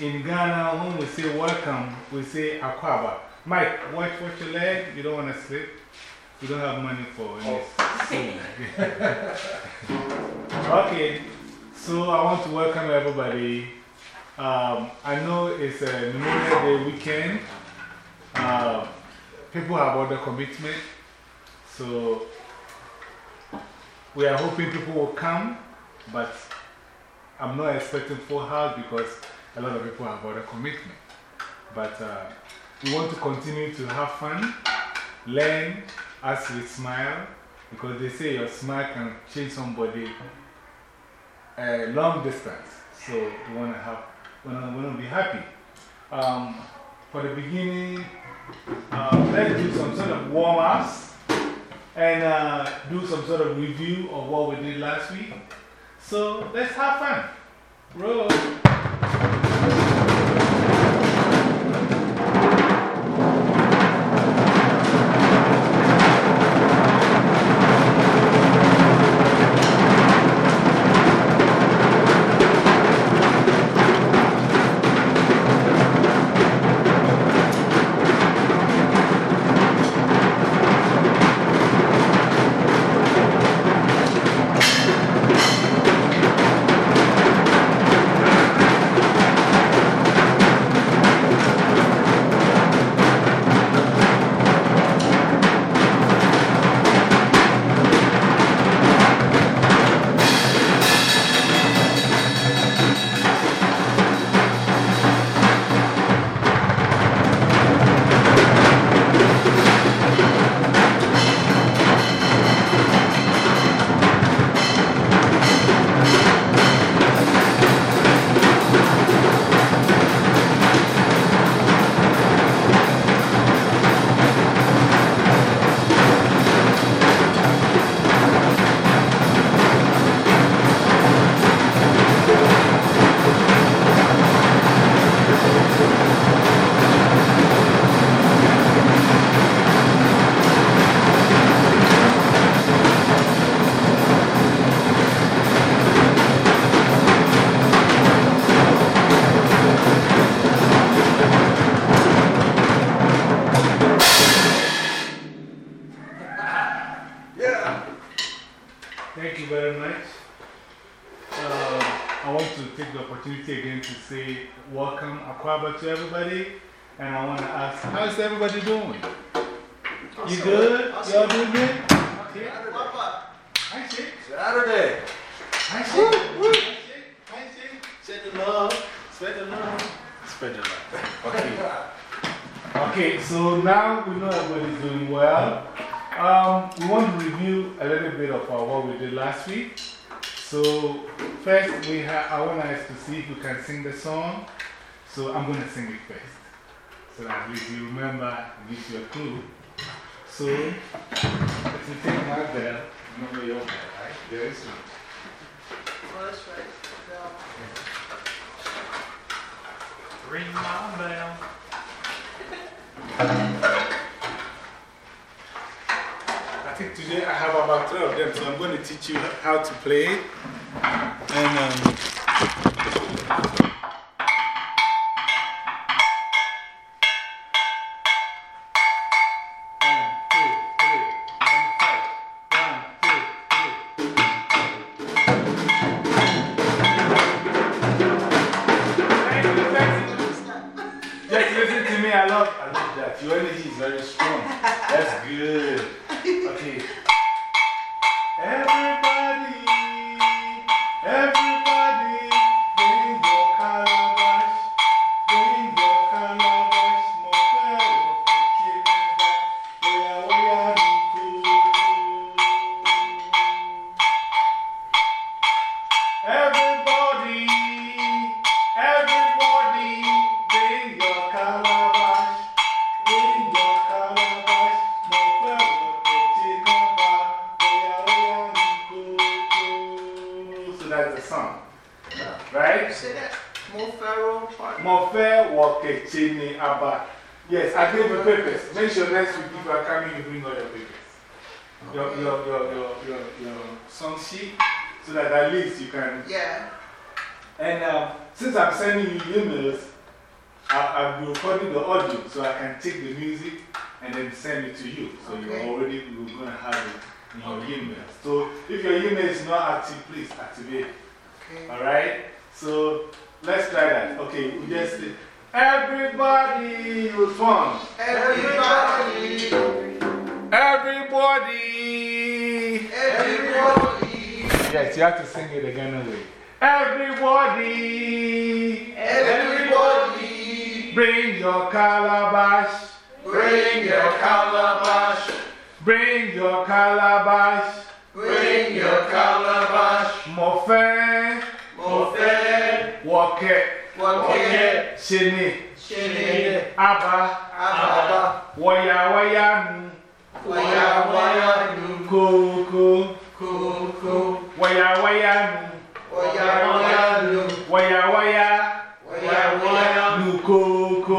In Ghana, when we say welcome, we say akwaaba. Mike, watch, watch your leg. You don't want to slip. We don't have money for this. okay. So I want to welcome everybody. Um, I know it's a Memorial Day weekend. Uh, people have other commitment. So we are hoping people will come, but I'm not expecting full house because a lot of people have other commitment. But uh, we want to continue to have fun, learn as we smile, because they say your smile can change somebody a long distance. So we want to have, we want to be happy. Um, for the beginning, uh, let's do some sort of warm ups and uh, do some sort of review of what we did last week. So let's have fun. Roll. Take the opportunity again to say welcome Akwaaba to everybody. And I want to ask, how's everybody doing? You good? Y'all doing good? Okay. Hi, Shake. Saturday. Hi, Shake. Hi, Shake. Hi, Shake. Send the love. Spread the love. Spread the love. Okay. Okay, so now we know everybody's doing well. Um, we want to review a little bit of uh, what we did last week. So, first, we ha I want us to see if we can sing the song. So, I'm going to sing it first. So that if you remember, it gives you a clue. So, if you take my bell, remember your bell, right? There is one. Oh, that's right. Ring my bell. Think today I have about three of them, so I'm going to teach you how to play it. And um, right? You Say that. More Pharaoh part. Mofe Wakechini Abba. Yes, I gave you papers. Make sure next week if you are coming, you bring all your papers. Your, your, your, your, your, your song sheet, so that at least you can. Yeah. And uh, since I'm sending you emails, I, I'll be recording the audio so I can take the music and then send it to you. So Okay. you're already you're going to have it in your email. So if your email is not active, please activate it. Okay. All right? So let's try that. Okay, we just say, everybody respond. Everybody. Everybody. Everybody. Yes, you have to sing it again away. Everybody. Everybody. Bring your calabash. Bring your calabash. Bring your calabash. Bring your calabash. Mofe. Mofe. Woke. Wake. Shini. Shini. Abba. Ababa. Waya waya nu. Waya waya nu. Koko. Kuku. Waya waya nu. Waya waya nu. Waya waya. Waya waya Nu koko.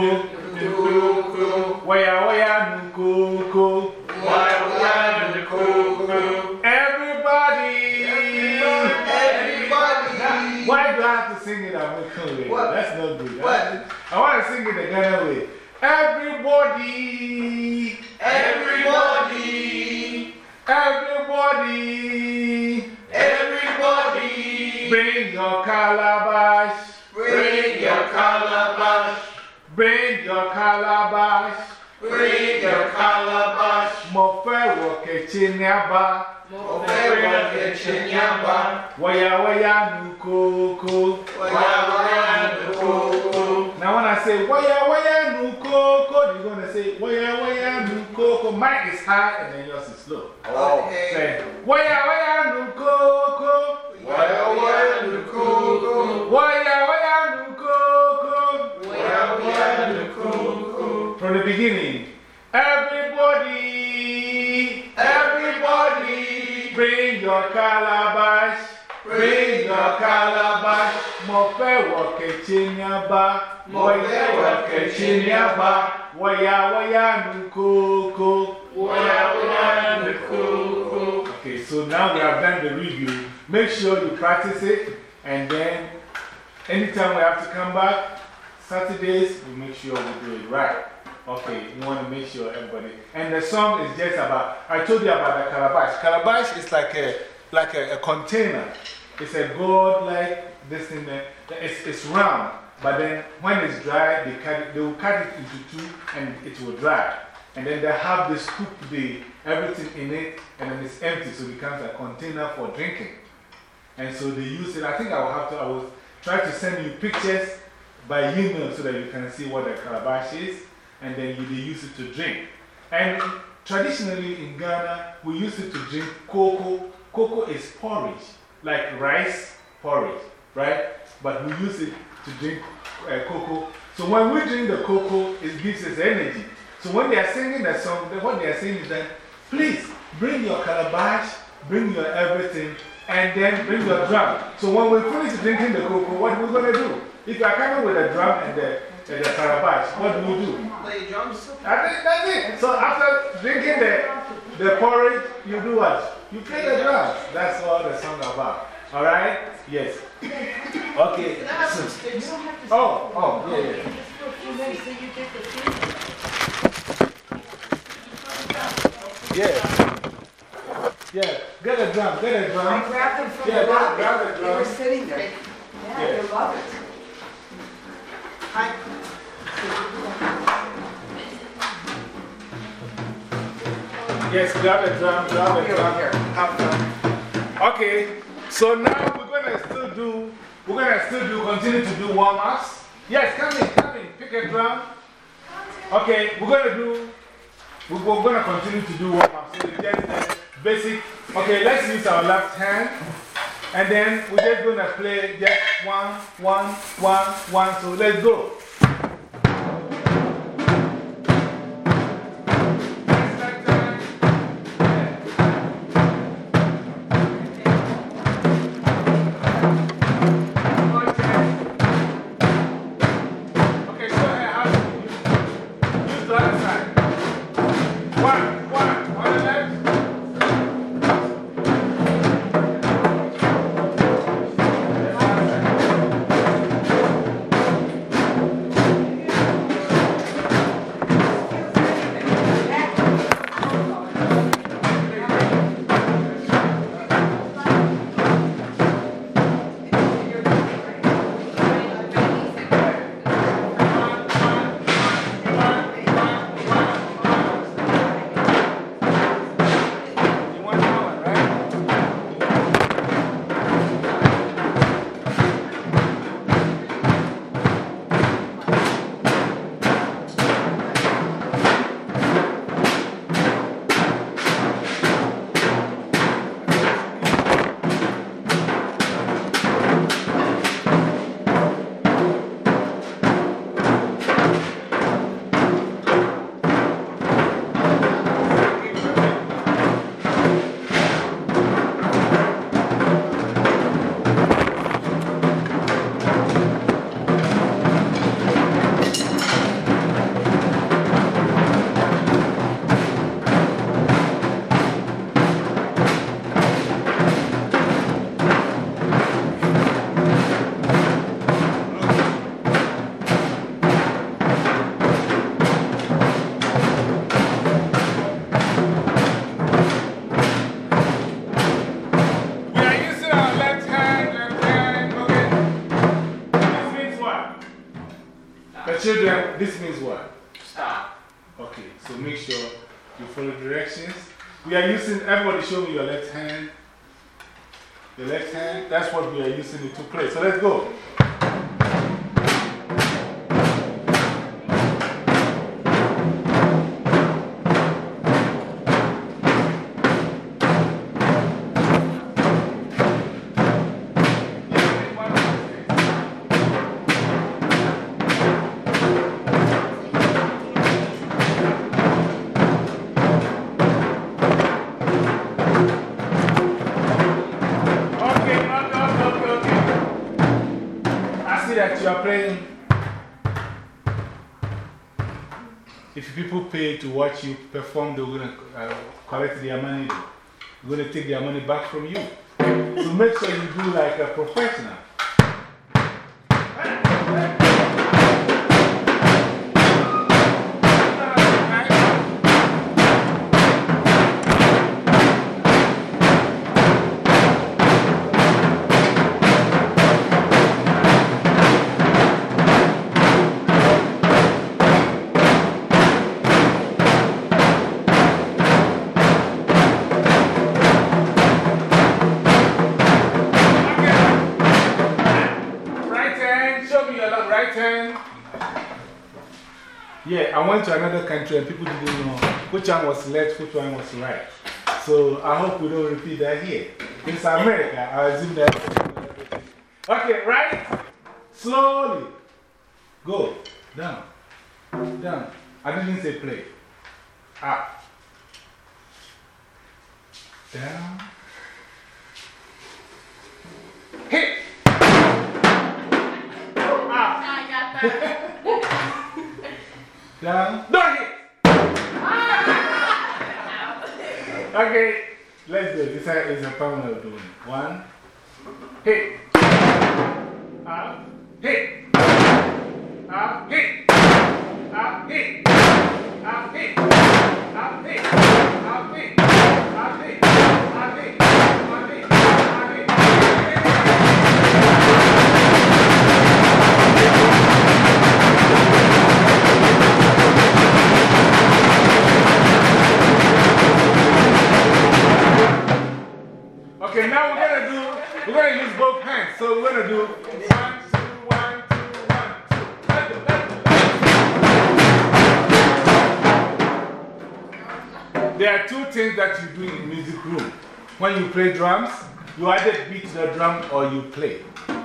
Kuku. Waya waya nu koko. Waya waya nu kuku. Have to sing it American way? What? That's not good. What? I want to sing it the Ghana way. Everybody. Everybody. Everybody. Everybody. Bring your calabash. Bring your calabash. Bring your calabash. Bring your calabash. Mofe woke chinyaba. Mofe chinyaba. Waya waya nukoko. Waya waya nukuku. Now when I say waya waya nukoko, you're going to say waya waya nukoko. Mine is high and then yours is low. Okay. Say waya waya Mofe woke chinyaba, moye woke waya waya nukoko. Waya waya. Okay, so now we have done the review. Make sure you practice it, and then anytime we have to come back, Saturdays, we make sure we do it right. Okay, you want to make sure everybody. And the song is just about, I told you about the calabash. Calabash is like a, like a, a container. It's a gold like this thing there. It's, it's round, but then when it's dry, they, cut it, they will cut it into two and it will dry. And then they have the scoop, the, everything in it, and then it's empty, so it becomes a container for drinking. And so they use it. I think I will have to, I will try to send you pictures by email so that you can see what the calabash is, and then you, they use it to drink. And traditionally in Ghana, we use it to drink cocoa. Cocoa is porridge, like rice porridge, right? But we use it to drink uh, cocoa. So when we drink the cocoa, it gives us energy. So when they are singing the song, what they are saying is that, please bring your calabash, bring your everything, and then bring your drum. So when we finish drinking the cocoa, what are we going to do? If you are coming with a drum and the, and the calabash. What do we do? Play drums. I think that's it. So after drinking the, the porridge, you do what? You play the drums. That's all the song about. All right? Yes. Okay. Oh, oh, yeah, yeah. Yeah. Yeah. Get a drum, get a I drum. grabbed them from Yeah, the grab- grab lobby. the They were sitting there. Yeah, Yeah. they love it. I, Yes, grab a drum, grab a Here, drum. here. Have. Okay, so now we're going to still do, we're going to still do, continue to do warm ups. Yes, come in, come in, pick a drum. Okay, we're going to do, we're, going to continue to do warm ups. So just the basic. Okay, let's use our left hand. And then we're just going to play just one, one, one, one. So let's go. Everybody show me your left hand. The left hand, that's what we are using it to play. So let's go. To watch you perform, they're going to uh, collect their money. They're going to take their money back from you. So make sure you do like a professional. Country and people didn't know which one was left, which one was right. So I hope we don't repeat that here. It's America, I assume that. Okay, right? Slowly. Go. Down. Down. I didn't say play. Up. Down. Hit. Up. I got that. down. Okay, let's do it. This is a family of doing. One, hit, out, hit. Drums, you either beat the drum or you play.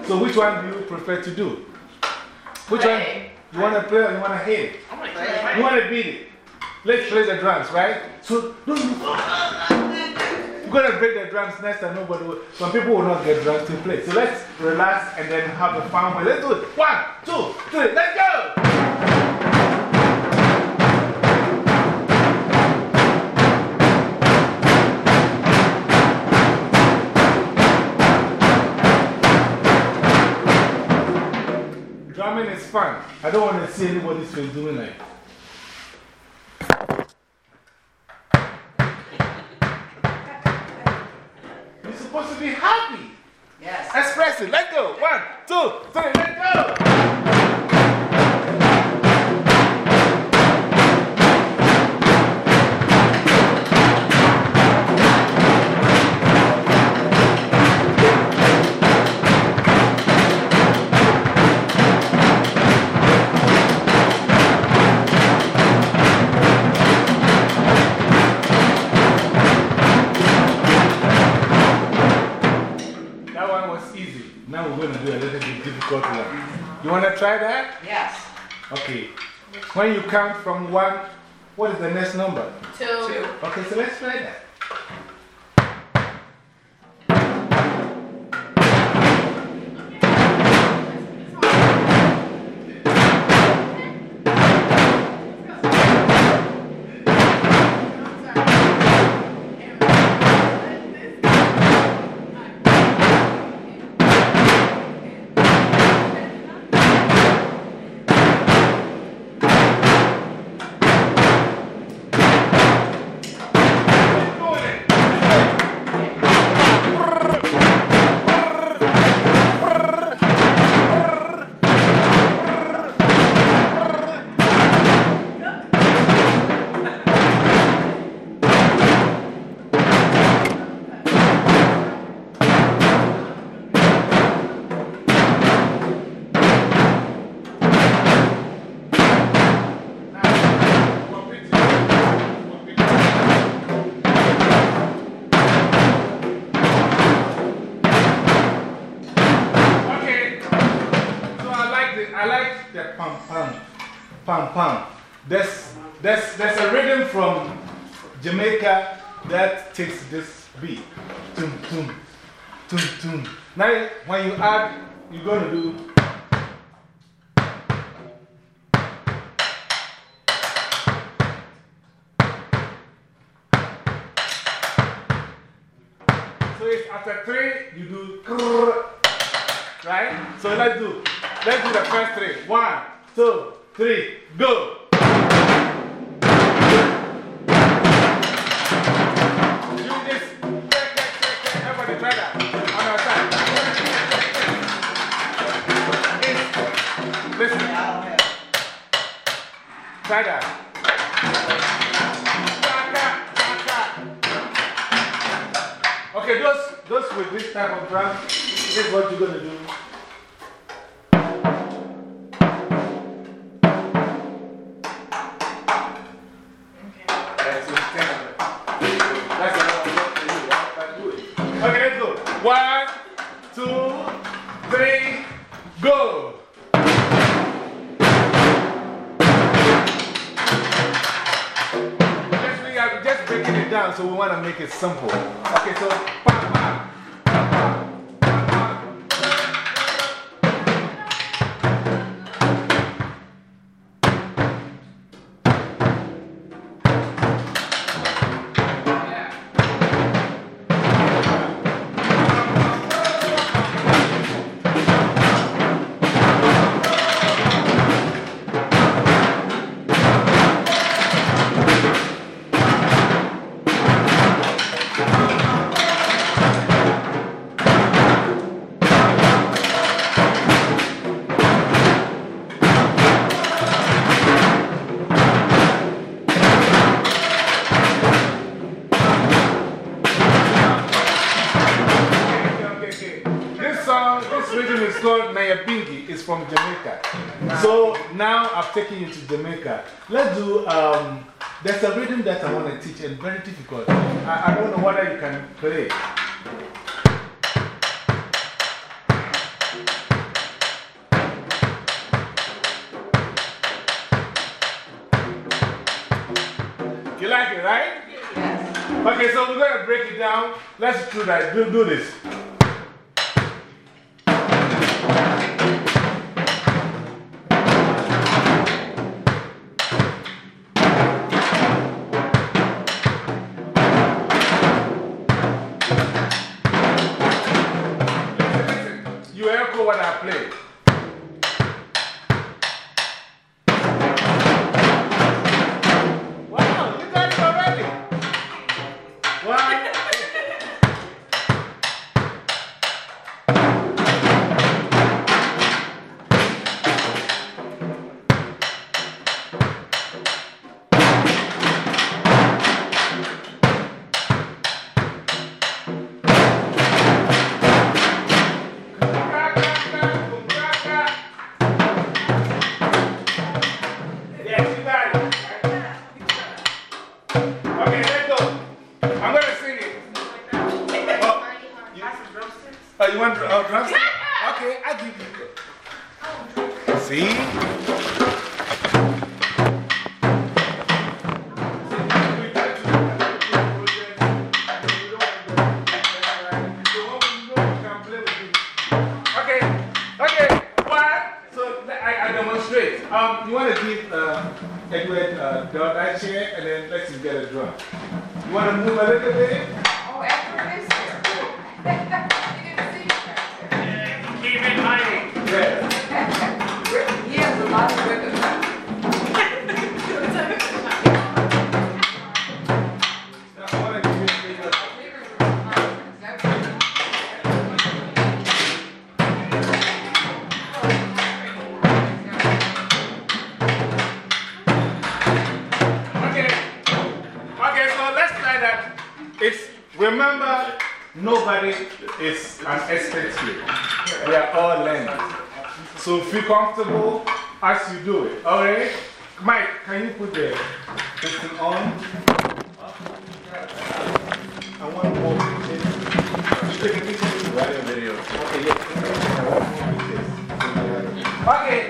So which one do you prefer to do? Which one? You want to play or you want to hit it? I'm gonna kill my You want to beat it? Let's play the drums, right? So You're going to break the drums next and Nobody will, some people will not get drums to play. So let's relax and then have a fun way. Let's do it. One, two, three, let's go! Is fun. I don't want to see anybody's face doing it. You're supposed to be happy. Yes. Express it. Let go. One, two, three, let go. Difficult one. You want to try that? Yes. Okay. When you count from one, what is the next number? Two. Okay, so let's try that. That takes this beat. Tum, tum, tum, tum. Now, when you add, you're going to do. So it's after three, you do right? So let's do, let's do the first three. One, two, three, go. Chaka. Okay, those, those with this type of drum, this is what you're going to do. Simple. That I want to teach and very difficult. I, I don't know whether you can play. You like it, right? Yes. Okay, so we're going to break it down. Let's do that. Do, do this. What I play. Comfortable as you do it. Alright? Mike, can you put the thing on? I want pictures. You take a picture? Right video. Okay, yes. Okay.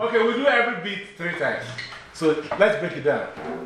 Okay, we do every beat three times. So let's break it down.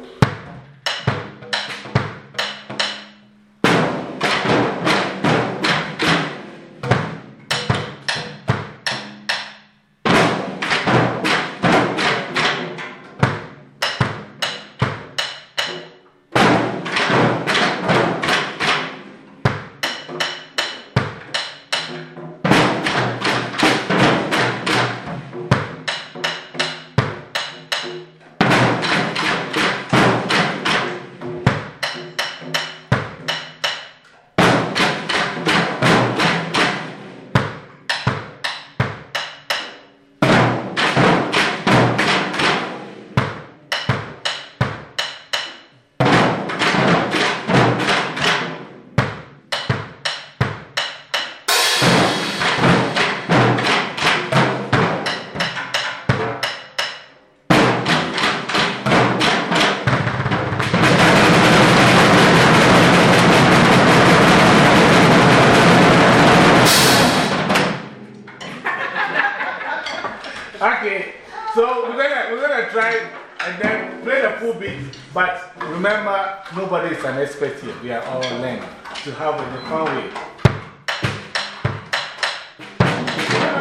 To the way.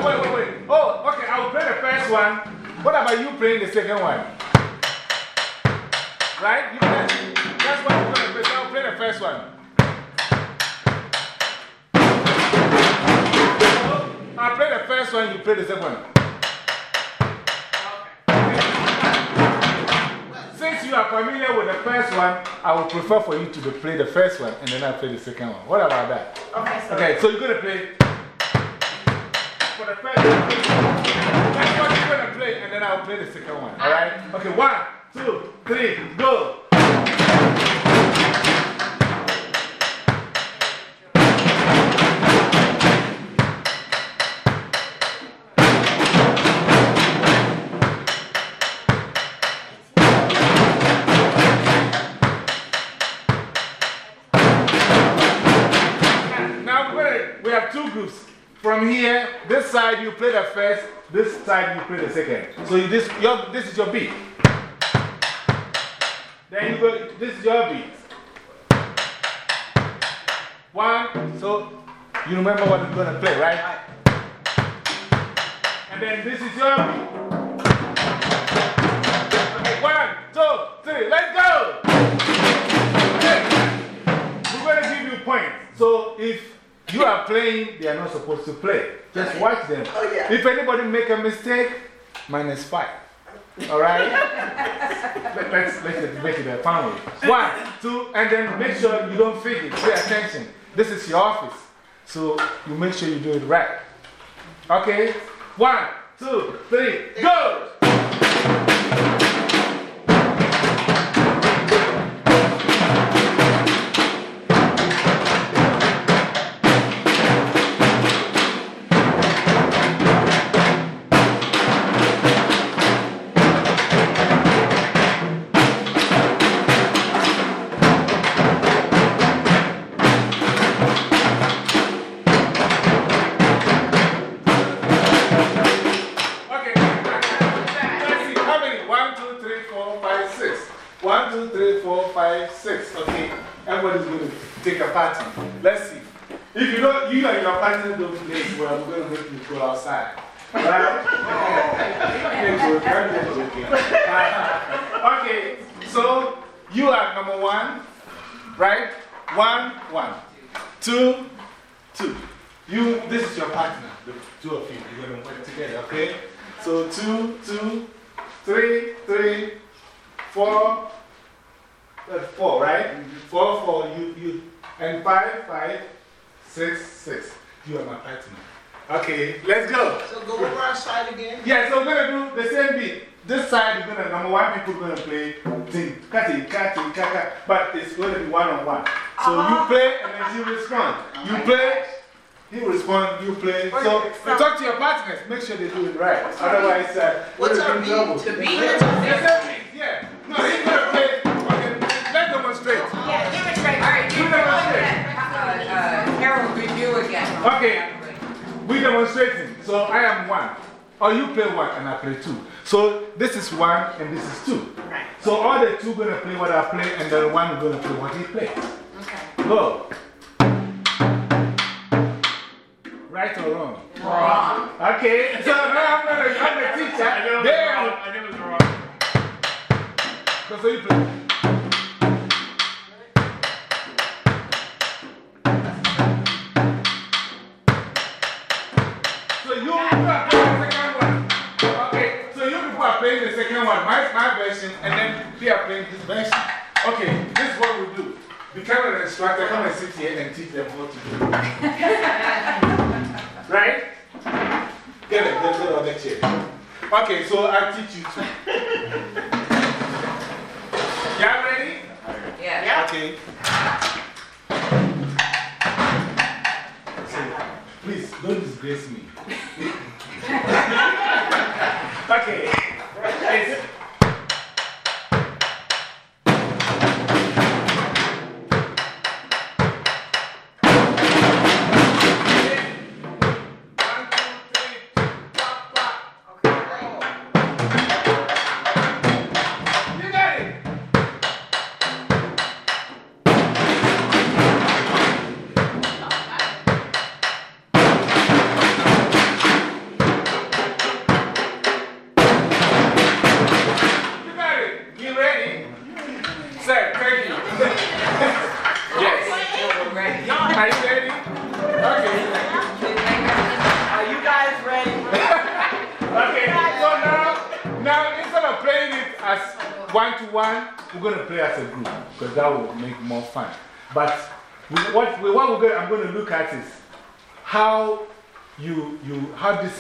Wait, wait, wait. Oh, okay, I will play the first one. What about you playing the second one? Right? You can, that's what you're gonna play. So I'll play the first one. I'll play the first one, you play the second one. Familiar with the first one, I would prefer for you to play the first one and then I'll play the second one. What about that? Okay, so. Okay, so you're going to play for the first one. That's what you're going to play and then I'll play the second one. Alright? Okay, one, two, three, go. Side you play the first, this side you play the second. So this, your, this is your beat. Then you go, this is your beat. One, so you remember what you're going to play, right? And then this is your beat. One, two, three, let's go! We're going to give you points. So if you are playing, they are not supposed to play. Just watch them. Oh, yeah. If anybody make a mistake, minus five. All right? Let, let's, let's make it a family. One, two, and then make sure you don't fake it. Pay attention. This is your office. So you make sure you do it right. Okay? One, two, three, go! Two, two. You, this is your partner, the two of you. You're going to work together, okay? So two, two, three, three, four, four, right? Four, four, you, you, and five, five, six, six. You are my partner. Okay, let's go. So go over our side again. Yeah, so we're going to do the same beat. This side is going to, number one, people going to play ting, kati, kati, kaka, but it's going to be one on one. So you play and then you respond. You play, he respond, you play. So you talk to your partners, make sure they do it right. Otherwise, uh, What's our beat? trouble. The beat? The same beat, yeah. No, he's going to play. Okay, let's demonstrate. Yeah, demonstrate. All right, you uh, uh, Harold, review again. Okay. We demonstrating. So I am one. Or you play one and I play two. So this is one and this is two. Right. So all the two going to play what I play and the one is going to play what he plays. Okay. Go. Right or wrong? Wrong. Okay. So now I'm, gonna, I'm the teacher. There. I knew it wrong. So you play. Playing the second one, my, my version, and then they are playing this version. Okay, this is what we do. Become an instructor, come and sit here and teach them what to do. right? Get it, get it on the chair. Okay, so I'll teach you too. Y'all ready? Yeah. Okay. So, please, don't disgrace me. okay. It's,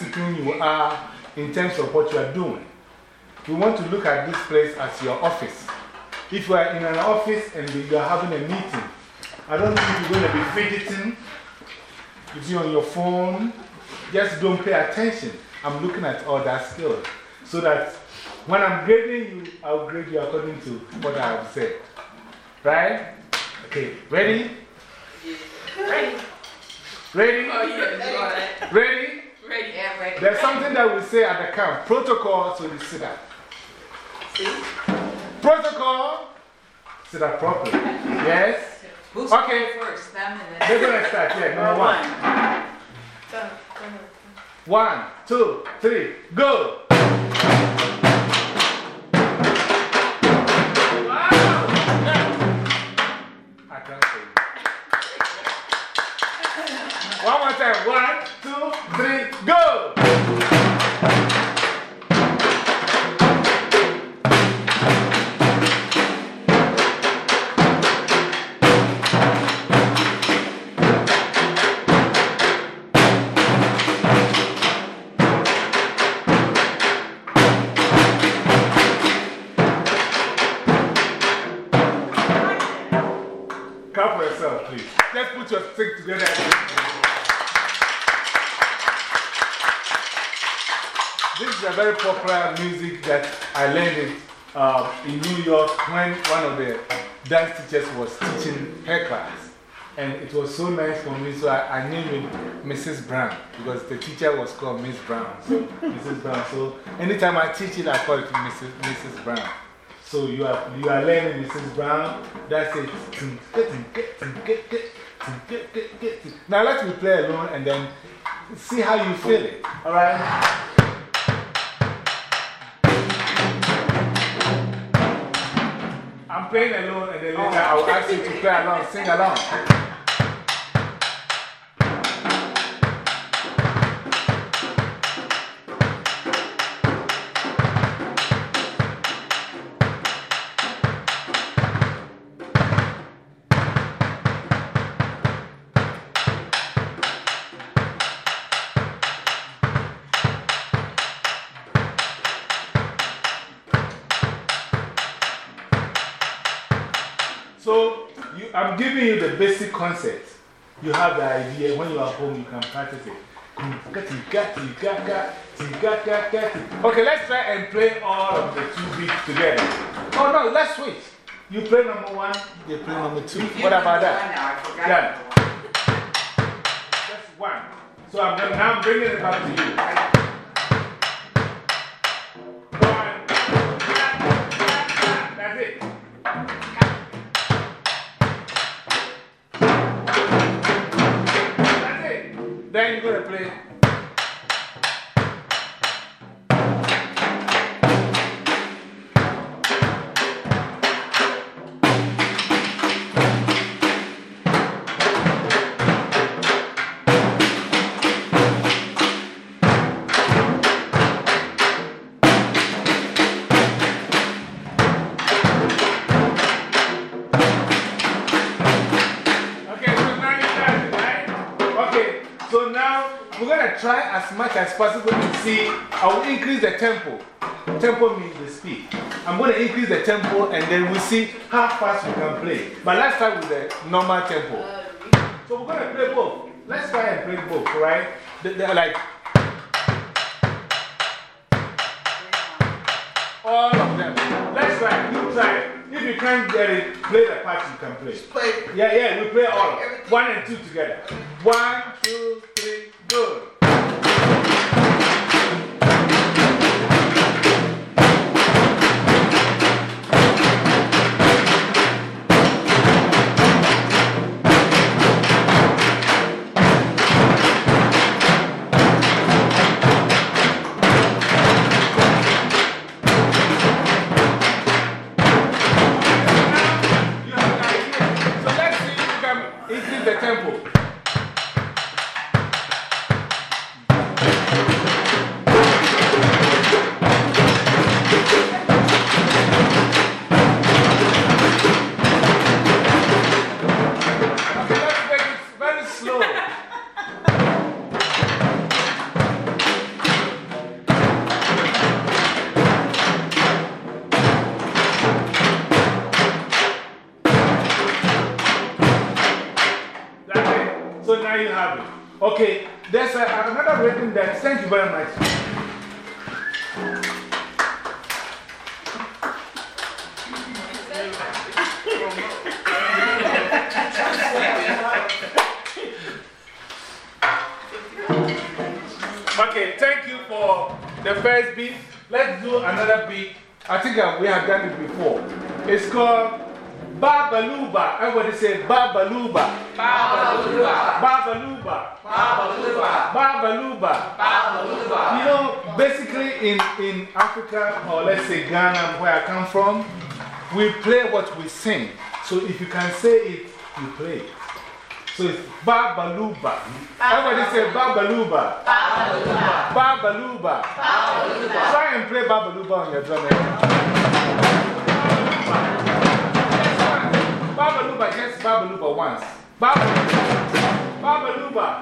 disciplined you are in terms of what you are doing. we want to look at this place as your office. If you are in an office and you are having a meeting, I don't think you're going to be fidgeting. You on your phone. Just don't pay attention. I'm looking at all that skill So that when I'm grading you, I'll grade you according to what I have said. Right? Okay, ready? Ready? Ready? Oh, Ready? Ready, yeah, ready. There's something that we say at the camp protocol, so you sit down. See? Protocol, sit up properly. Yes? Who's Okay. going first? Them and They're then. going to start. Yeah, number one. One, two, three, go. Very popular music that I learned uh, in New York when one of the dance teachers was teaching her class. And it was so nice for me, so I, I named it Mrs. Brown because the teacher was called Miss Brown. So, Mrs. Brown. So, anytime I teach it, I call it Mrs. Mrs. Brown. So, you are, you are learning Mrs. Brown. That's it. Now, let me play alone and then see how you feel it. All right? Playing alone and then later I'll ask you to play along, sing along. Basic concept. You have the idea. When you are home, you can practice it. Okay, let's try and play all of the two beats together. Oh no, let's switch. You play number one, they play number two. What about that? Now, I forgot. Done. Just one. So I'm gonna, now I'm bringing it back to you. One. That's it. Then you're going to play. So now we're going to try as much as possible to see. I will increase the tempo. Tempo means the speed. I'm going to increase the tempo and then we'll see how fast we can play. But let's start with the normal tempo. So we're going to play both. Let's try and play both, right? They- They're like all of them. Let's try. You try. If you can't get it, play the part you can play. Play. Yeah, yeah, we play all. One and two together. One, two, three, go. Africa, or let's say Ghana, where I come from, we play what we sing. So if you can say it, you play it. So it's Babaluba. Everybody say Babaluba. Babaluba. Babaluba. Babaluba. Try and play Babaluba on your drum. Eh? Babaluba, just Babaluba once. Babaluba.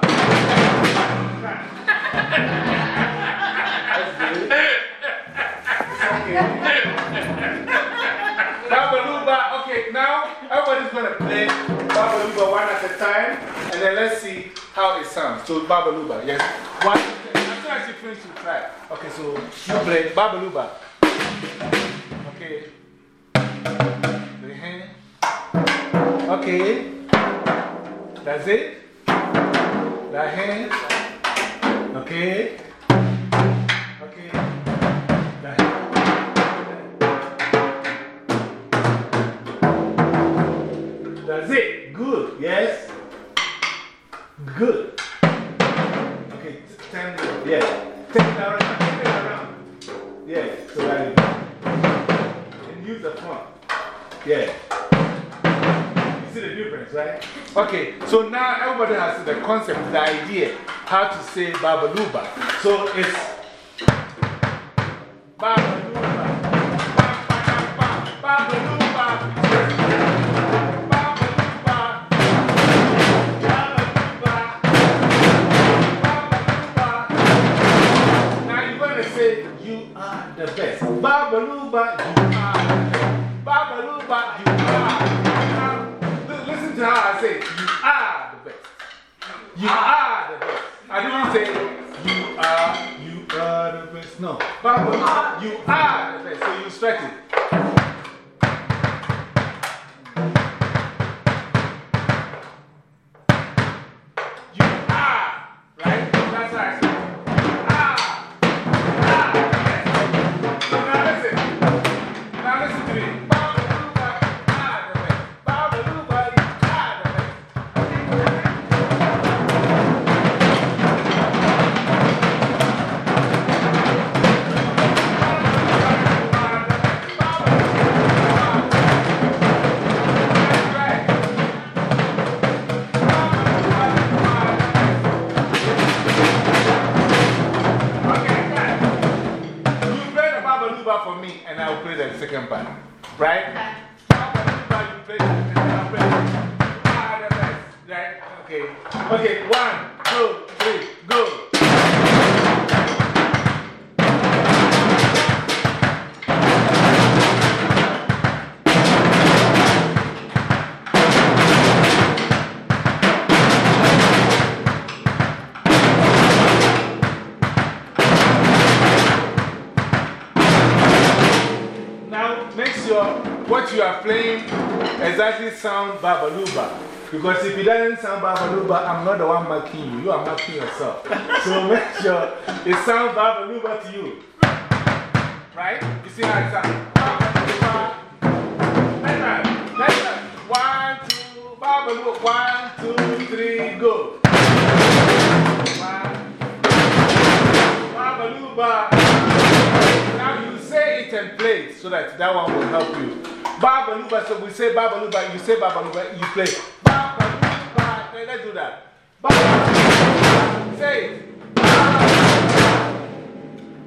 Babaluba. Babaluba, okay, now everybody's going to play Babaluba one at a time, and then let's see how it sounds. So, Babaluba, yes. One, soon as you finish, you try. Okay, so you play Babaluba. Okay. Okay. That's it. The hand. Okay. Good. Okay, turn it. Yeah. Take it around. Take it around. Yeah. So that you and use the front. Yeah. You see the difference, right? Okay, so now everybody has the concept, the idea, how to say Babaluba. So it's Babaluba. Babaluba. Babaluba. The best. Babaluba, you are. Babaluba, you are. Listen to how I say, You are the best. You ah. are the best. I didn't say, You are, you are the best. No. Babaluba, you are the best. So you stretch it. Sound Babaluba. Because if it doesn't sound Babaluba, I'm not the one marking you. You are marking yourself. so make sure it sounds Babaluba to you. Right? You see how it sounds? One, two, Babaluba. One, two, three, go. One. Babaluba. Now you say it and play it so that that one will help you. Babaluba, so we say Babaluba, you say Babaluba, you play. Babaluba, Okay, let's do that. Babaluba, say it.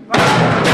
Babaluba.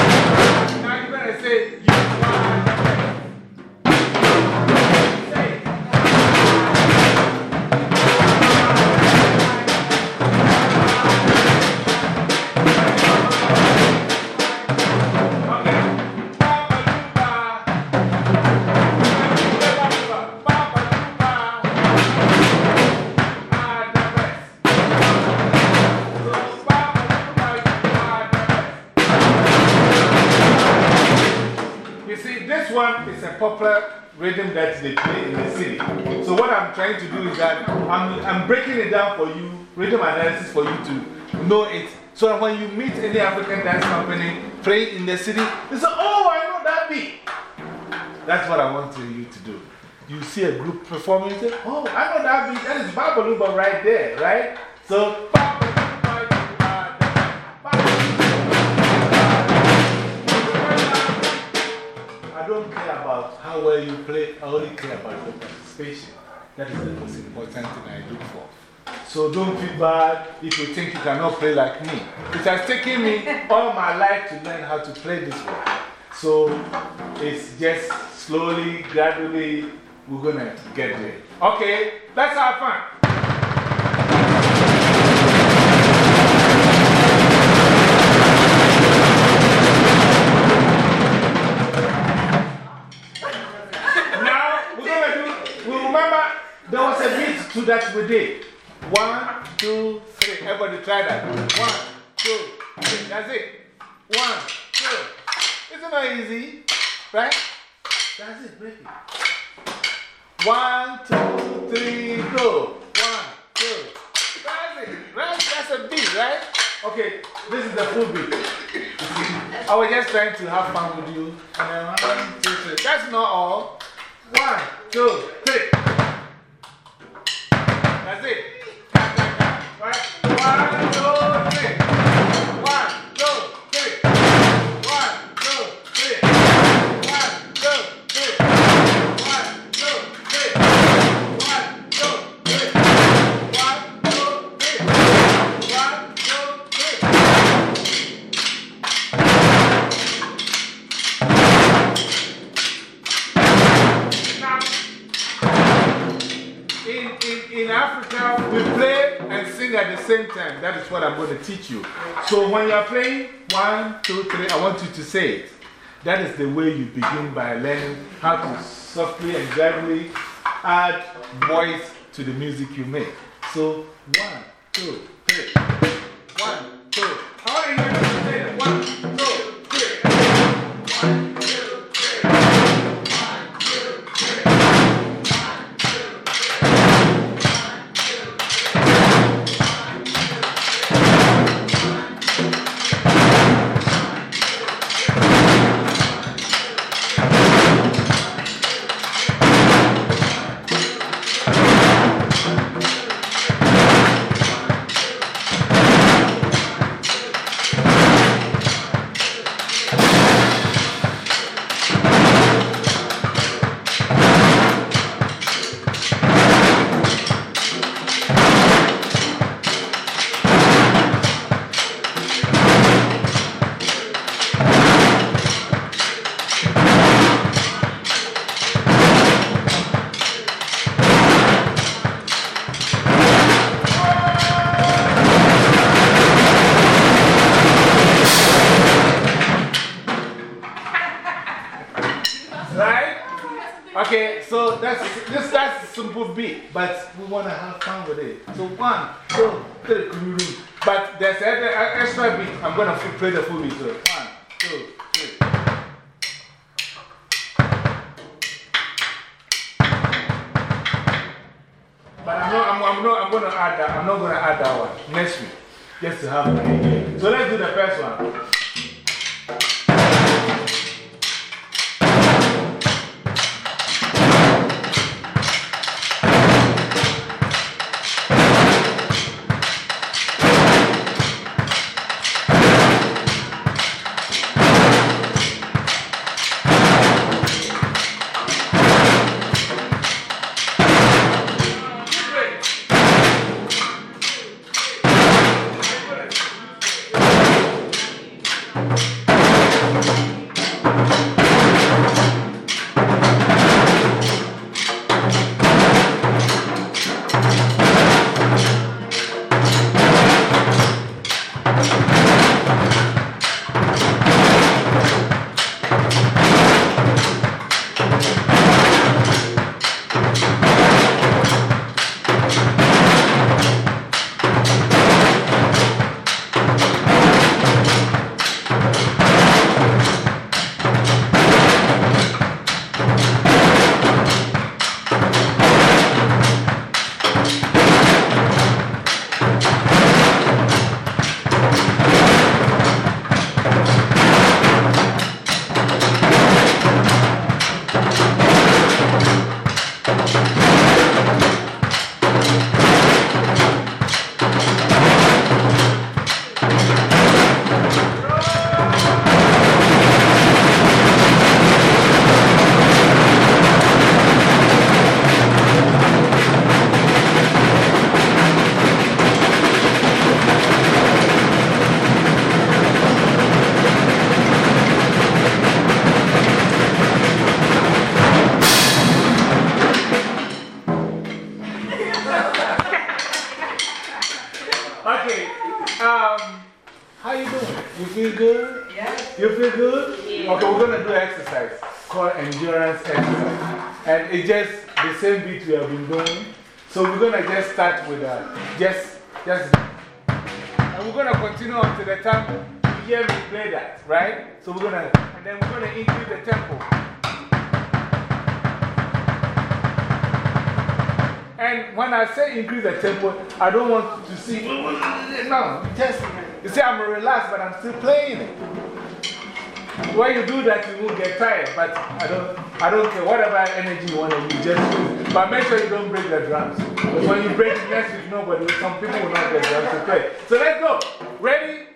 A popular rhythm that they play in the city. So, what I'm trying to do is that I'm, I'm breaking it down for you, rhythm analysis for you to know it. So that when you meet any African dance company playing in the city, they say, Oh, I know that beat. That's what I want you to do. You see a group performing, say, Oh, I know that beat. That is Babaluba right there, right? So, don't care about how well you play, I only care about your participation. That is the most important thing I look for. So don't feel bad if you think you cannot play like me. It has taken me all my life to learn how to play this way. So it's just slowly, gradually, we're to get there. Okay, let's have fun. There was a beat to that we did. One, two, three. Everybody try that. One, two, three. That's it. One, two. Isn't that easy? Right? That's it. Break it. One, two, three, go. One, two. That's it. Right? That's a beat, right? Okay, this is the full beat. I was just trying to have fun with you. One, two, three. That's not all. One, two, three. That's it. Right? One, in, Africa, we play and sing at the same time. That is what I'm going to teach you. So when you're playing one, two, three, I want you to say it. That is the way you begin by learning how to softly and gradually add voice to the music you make. So, one, two, three. One, two. pray the food. Start with uh, just, just, and we're going to continue until the time you hear me play that, right? So we're going to, and then we're going to increase the tempo. And when I say increase the tempo, I don't want to see, no, just, you see, I'm relaxed, but I'm still playing it. When you do that, you will get tired, but I don't, I don't care. Whatever energy you want to use, just. But make sure you don't break the drums. Because when you break next week, nobody, some people will not get drums to play. So let's go. Ready?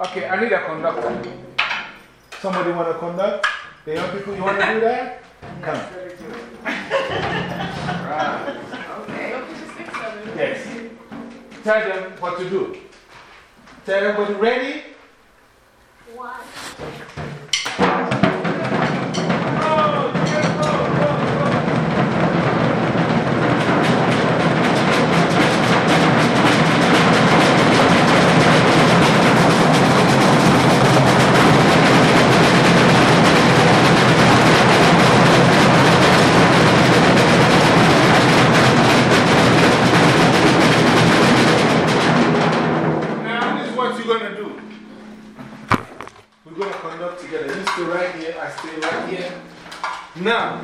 Okay, I need a conductor. Somebody want to conduct? The young people, you want to do that? Come. Okay. Your sticks. Yes. Tell them what to do. Tell everybody, ready? One. Now,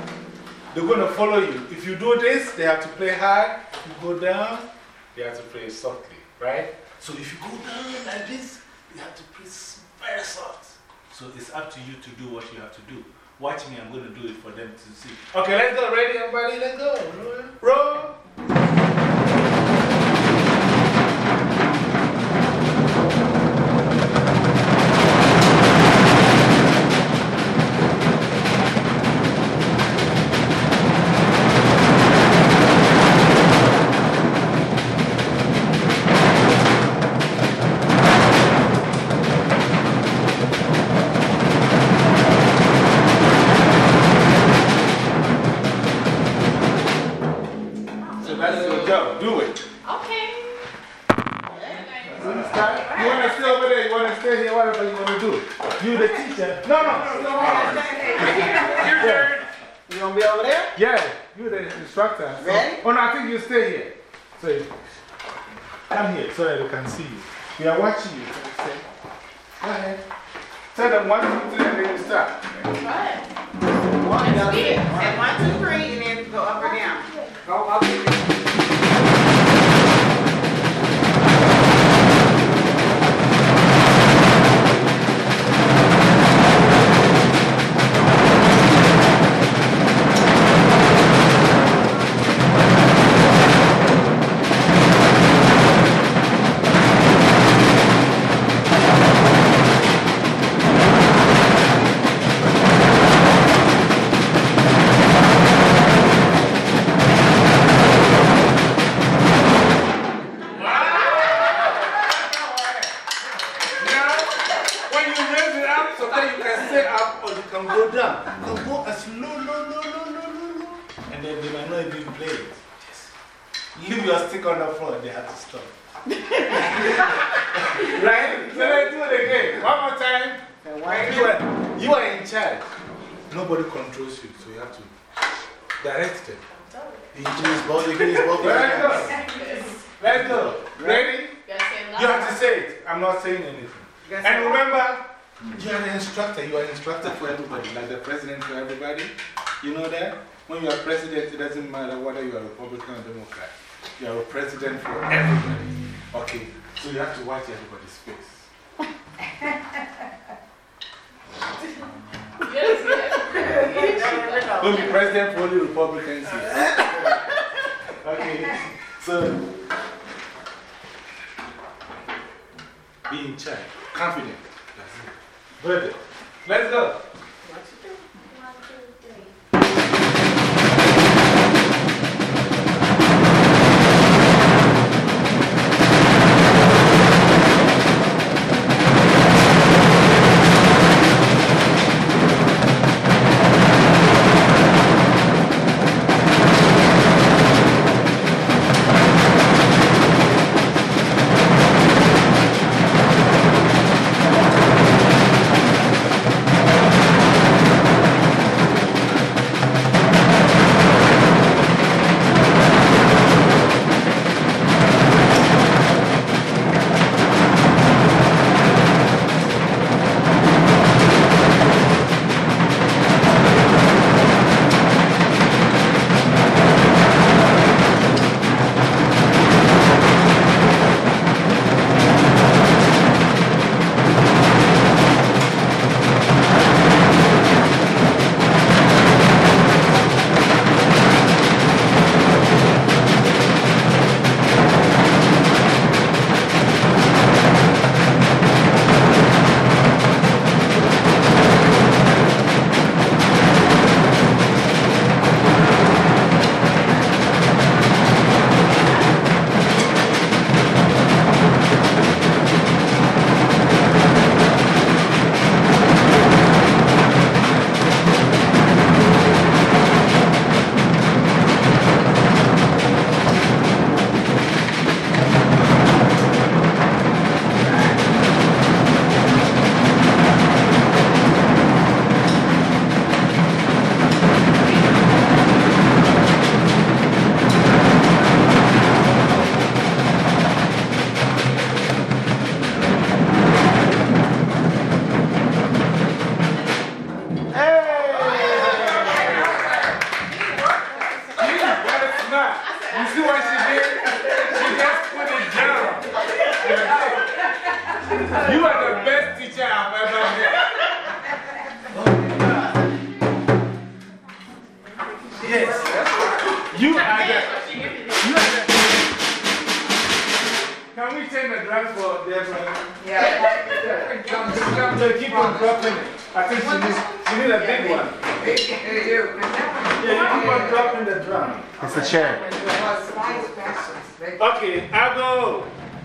they're going to follow you. If you do this, they have to play high. You go down, they have to play softly, right? So if you go down like this, you have to play very soft. So it's up to you to do what you have to do. Watch me, I'm going to do it for them to see. Okay, let's go. Ready, everybody? Let's go. Roll. So You gonna be over there? Yeah, you're the instructor. So- Ready? Oh, no, I think you stay here. So, come here so that they can see you. We are watching you. So they say, Go ahead. Tell them one, two, three, and then you start. Right. One, That's two, it. and one, two, three, and then go up or down. Go up and down. You know that? When you are president, it doesn't matter whether you are Republican or Democrat. You are a president for everybody. Okay, so you have to watch everybody's face. Don't be president for only Republicans. Okay, so be in charge, confident. That's it. Let's go. We change the drums for Deborah? Yeah. Jump, jump, So keep on dropping it. I think she needs, she needs a big one. Hey, you. Yeah, you keep on dropping the drum. It's a chair. Okay, Agoo.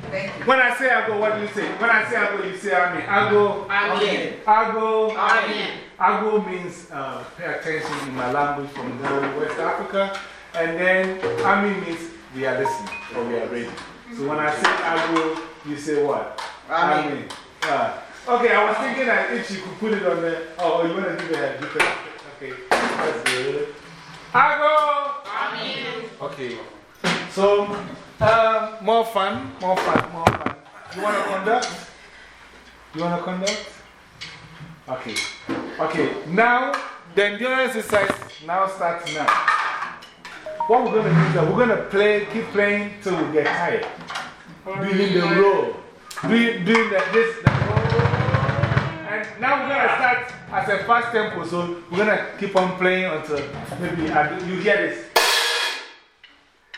Thank you. When I say Agoo, what do you say? When I say Agoo, you say Amee. I go. Amee. I go. Amee. I go means uh, pay attention in my language from Ghana, West Africa. And then Ami means we are listening or we are ready. So when I say Agoo, you say what? Amen. Uh, okay, I was thinking that if you could put it on there. Oh, you want to give it a different. Okay, that's good. Agoo. I'm in. Okay. So, um, more fun, more fun, more fun. You want to conduct? You want to conduct? Okay. Okay, now the endurance exercise now starts now. What we're going to do is that we're going to play, keep playing till we get tired. Doing the roll. Doing, doing the, this, the roll. And now we're going to start as a fast tempo, so we're going to keep on playing until maybe I do, you get this.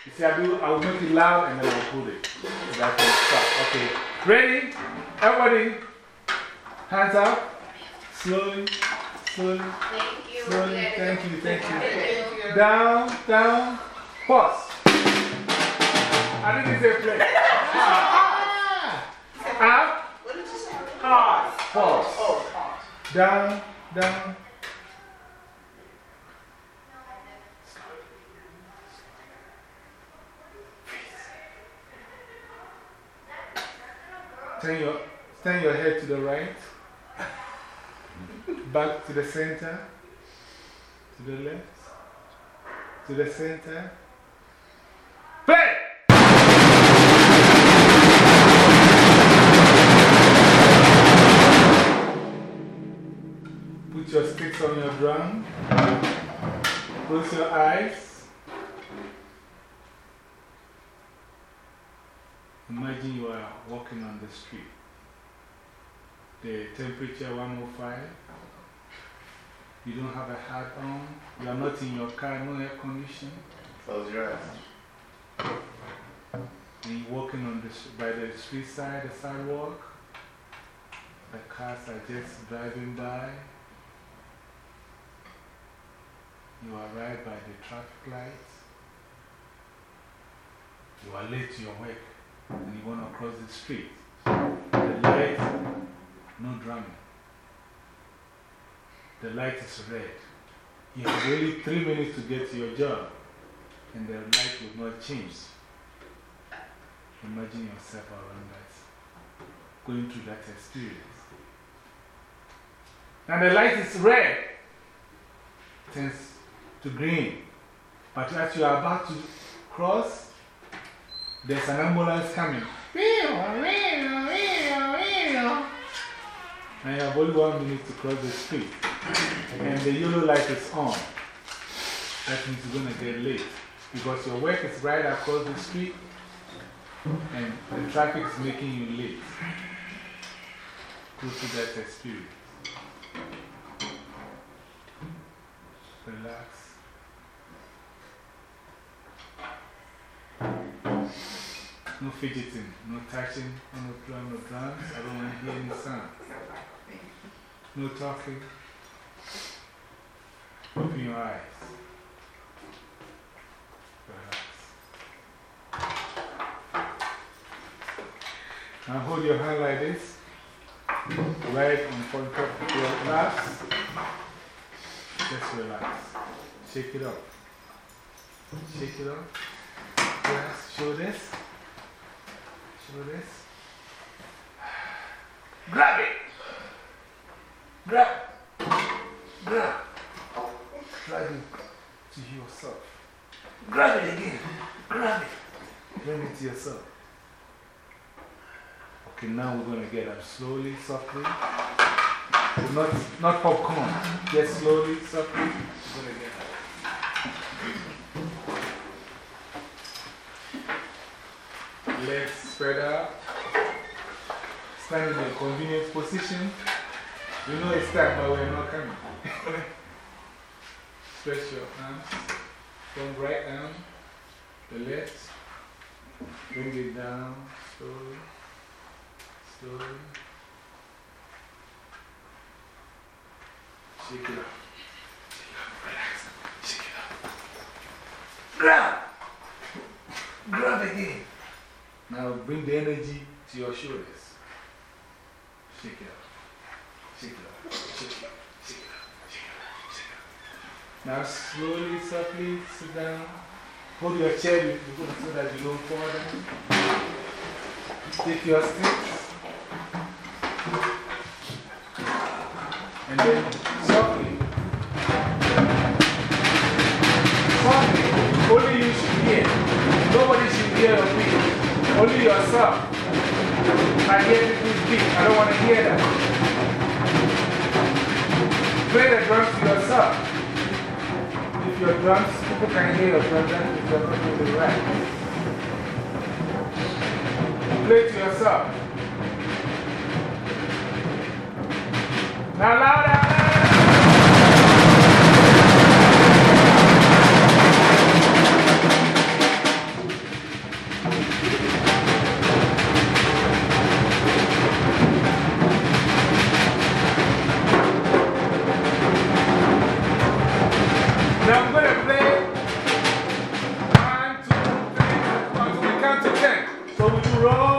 You see, I do, I will make it loud and then I'll put it. So that can start. Okay. Ready? Everybody, hands up. Slowly, slowly, Thank you. slowly. Thank you, thank you. Thank you. Down, down, pause. I didn't say play. Up, What did you say? pause. Oh, pause. Down, down. Turn your, turn your head to the right, back to the center, to the left, to the center. Play! Your sticks on your drum. Close your eyes. Imagine you are walking on the street. The temperature 105. You don't have a hat on. You are not in your car, no air condition. Close your eyes. And you're walking on the, by the street side, the sidewalk. The cars are just driving by. You arrive by the traffic lights. You are late to your work and you want to cross the street. The light, no drumming. The light is red. You have only three minutes to get to your job and the light will not change. Imagine yourself around that, going through that experience. And the light is red, to green. But as you are about to cross, there's an ambulance coming. And you have only one minute to cross the street. And the yellow light is on. That means you're going to get late. Because your work is right across the street and the traffic is making you late. Go through that experience. Relax. No fidgeting, no touching, no drum, no drums. I don't want to hear any sound. No talking. Open your eyes. Relax. Now hold your hand like this, right on front of your laps. Just relax. Shake it up. Shake it up. Show Show this. Grab it. Grab. Grab. Try to, to yourself. Grab it again. Grab it. Bring it to yourself. Okay, now we're going to get up slowly, softly. Not, not popcorn. Just slowly, softly. We're going to get up. Legs spread out. Stand in a convenient position. You know it's time, but we're not coming. Stretch your arms. from right arm, the left. Bring it down slowly, slowly. Shake it up. Shake it up. Relax. Shake it up. Grab. Grab again. Now bring the energy to your shoulders. Shake it up. Shake it up. Shake it up. Shake it up. Shake it up. Now slowly, softly sit down. Hold your chair so that you don't fall down. Take your sticks. And then softly. Softly. Only you should hear. Nobody should hear of me. Only yourself. I hear people speak. I don't want to hear that. Play the drums yourself. If your drums, people can hear your drums, then if you're not doing right. Play to yourself. Now louder, louder. Roll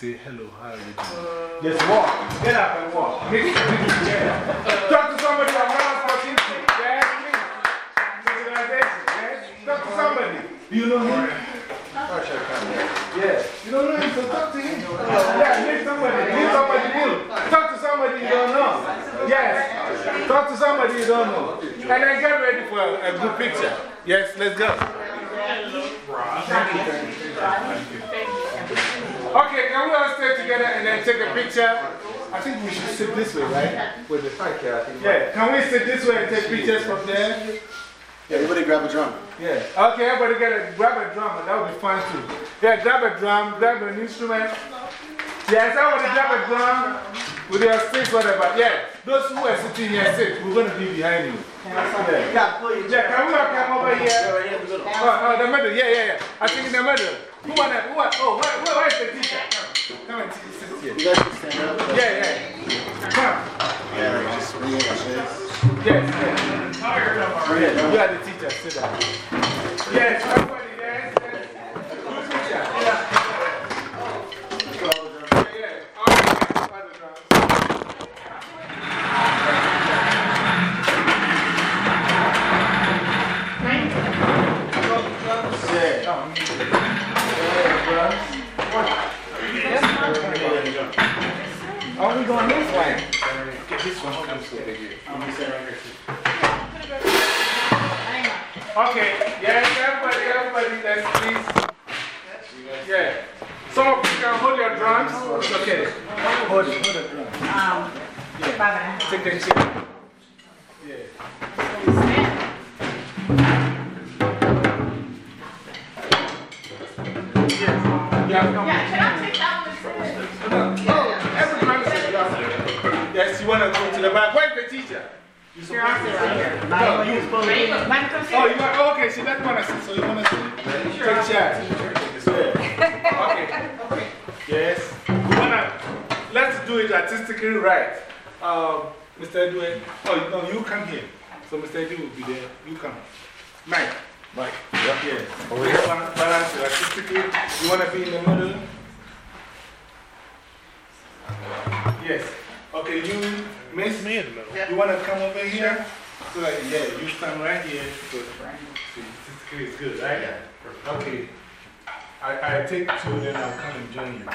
say, Hello, how are you doing? Uh, Just walk. Get up and walk. Mix together. Talk to somebody you have never spoken to. Yes, please. Socialization. Yes. Talk to somebody. Do you know him? Yeah. You don't know him, so talk to him. Yeah, meet somebody. Meet somebody new. Talk to somebody you don't know. Yes. Talk to somebody you don't know. And then get ready for a, a good picture. Yes, let's go. Okay, can we all stay together and then take a picture? I think we should sit this way, right? With the Yeah, can we sit this way and take pictures from there? Yeah, everybody grab a drum. Yeah. Okay, everybody get a, grab a drum, that would be fun too. Yeah, grab a drum, grab an instrument. Yes, everybody grab a drum with your sticks, whatever. Yeah, those who are sitting here, sit. We're going to be behind you. Can I? Yeah. Yeah, can we all come over here? Oh, oh, the middle. Yeah, yeah, yeah. I think in the middle. Who want to? Who want, oh, where, where, where's the teacher? Come, come and sit here. You guys can stand up. Yeah, yeah. Come. Yeah, just bring your chairs. Yes, yes. You are the teacher, sit down. Yes, everybody, yes, yes. Good teacher. Yeah. Yeah, yeah. All right, all the drums. Yeah. Oh, yeah, Are we going this way? This one comes with the Okay, yes, everybody, everybody, let's please. Yeah. Some of you can hold your drums. It's okay. Hold it, hold the drum. Um, five and a half. Take the chair. Yeah. Yes. Yeah. Yeah, can I take that want to go to the back. Where's the teacher? You Here, I'll sit right here. No, you. Oh, you want, oh, okay, she doesn't want to sit, so you want to sit? Take chair. Yeah. Okay. Yes. We want to, let's do it artistically right. Um, Mr. Edwin, oh, no, you come here. So Mr. Edwin will be there. You come. Mike. Mike. Yep. Yeah. Over here. Balance it artistically. You want to be in the middle? Yes. Okay, you, Miss? Me in the middle. You want to come over here? So, like, yeah, you stand right here. So, see, artistically is good, right? Yeah. Okay. I, I take two, then I'll come and join you.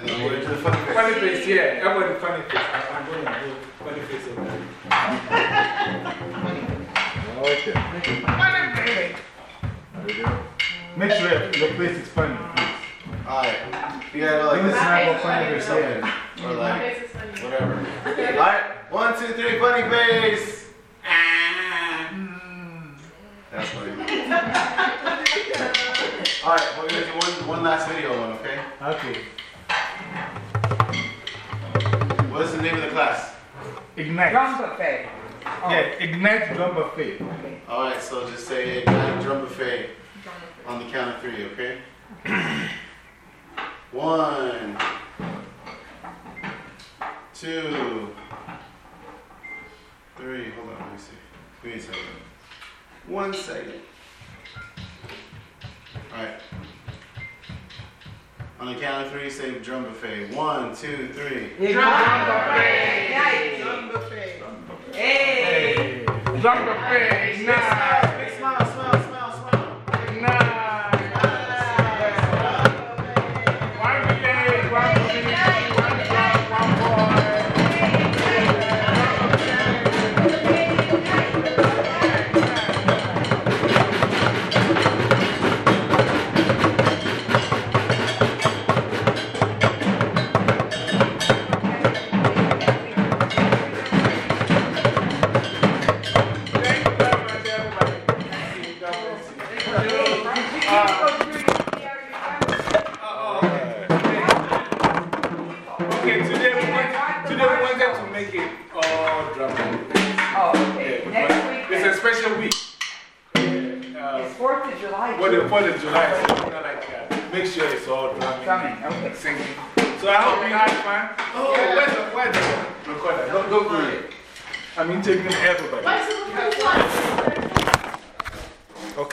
And then we're into the funny face. Funny face, yeah. Everybody funny face. I, I'm going to do funny face over. Okay. Funny face. Make sure your face is funny, please. Alright, you gotta go like Give me this. snap of funny face, yeah. Or like, funny. whatever. Alright, one, two, three, funny face. That's funny. Alright, we're gonna do one, one last video one, okay? Okay. What is the name of the class? Ignite. Drum buffet. Oh. Yeah, Ignite Drum Buffet. Okay. Alright, so just say Ignite Drum Buffet on the count of three, okay? One, two, three. Hold on, let me see. Give me a second. One second. Alright. On the count of three, say drum buffet. One, two, three. Drum buffet. Drum buffet. Hey. Drum Buffet, Ignite. Smile, smile, smile, smile. Where's the, where's